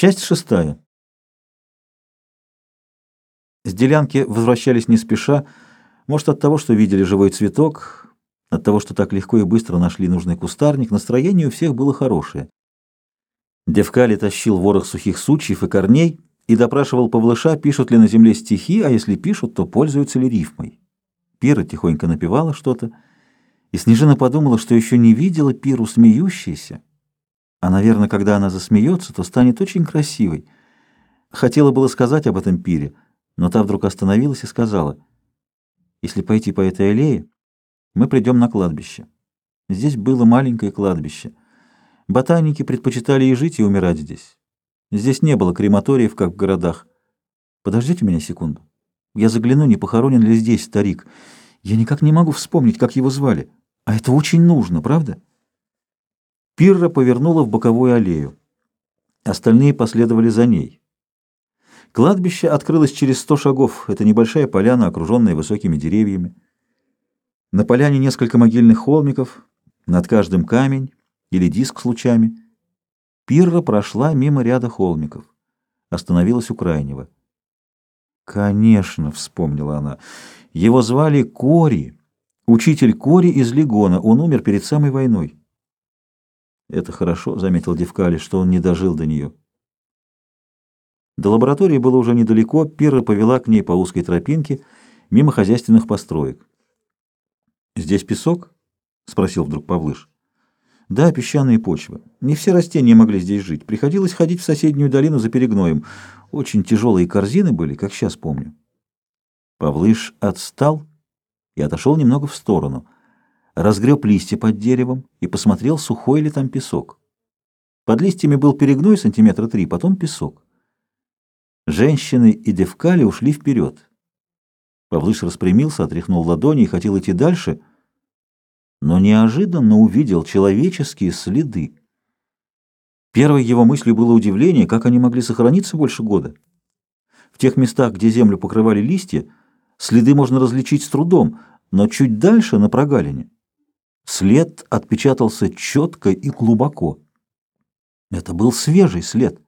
Часть шестая. С делянки возвращались не спеша, может, от того, что видели живой цветок, от того, что так легко и быстро нашли нужный кустарник, настроение у всех было хорошее. Девкали тащил ворох сухих сучьев и корней и допрашивал Павлыша, пишут ли на земле стихи, а если пишут, то пользуются ли рифмой. Пира тихонько напевала что-то, и Снежина подумала, что еще не видела Пиру смеющейся, а, наверное, когда она засмеется, то станет очень красивой. Хотела было сказать об этом пире, но та вдруг остановилась и сказала, «Если пойти по этой аллее, мы придем на кладбище. Здесь было маленькое кладбище. Ботаники предпочитали и жить, и умирать здесь. Здесь не было крематориев, как в городах. Подождите меня секунду. Я загляну, не похоронен ли здесь старик. Я никак не могу вспомнить, как его звали. А это очень нужно, правда?» Пирра повернула в боковую аллею. Остальные последовали за ней. Кладбище открылось через сто шагов. Это небольшая поляна, окруженная высокими деревьями. На поляне несколько могильных холмиков, над каждым камень или диск с лучами. Пирра прошла мимо ряда холмиков. Остановилась у крайнего. «Конечно», — вспомнила она, — «его звали Кори, учитель Кори из Легона. Он умер перед самой войной». Это хорошо, заметил Девкали, что он не дожил до нее. До лаборатории было уже недалеко, Пира повела к ней по узкой тропинке мимо хозяйственных построек. «Здесь песок?» — спросил вдруг Павлыш. «Да, песчаные почвы. Не все растения могли здесь жить. Приходилось ходить в соседнюю долину за перегноем. Очень тяжелые корзины были, как сейчас помню». Павлыш отстал и отошел немного в сторону — разгреб листья под деревом и посмотрел, сухой ли там песок. Под листьями был перегной сантиметра три, потом песок. Женщины и девкали ушли вперед. Павлыш распрямился, отряхнул ладони и хотел идти дальше, но неожиданно увидел человеческие следы. Первой его мыслью было удивление, как они могли сохраниться больше года. В тех местах, где землю покрывали листья, следы можно различить с трудом, но чуть дальше, на прогалине, След отпечатался четко и глубоко. Это был свежий след.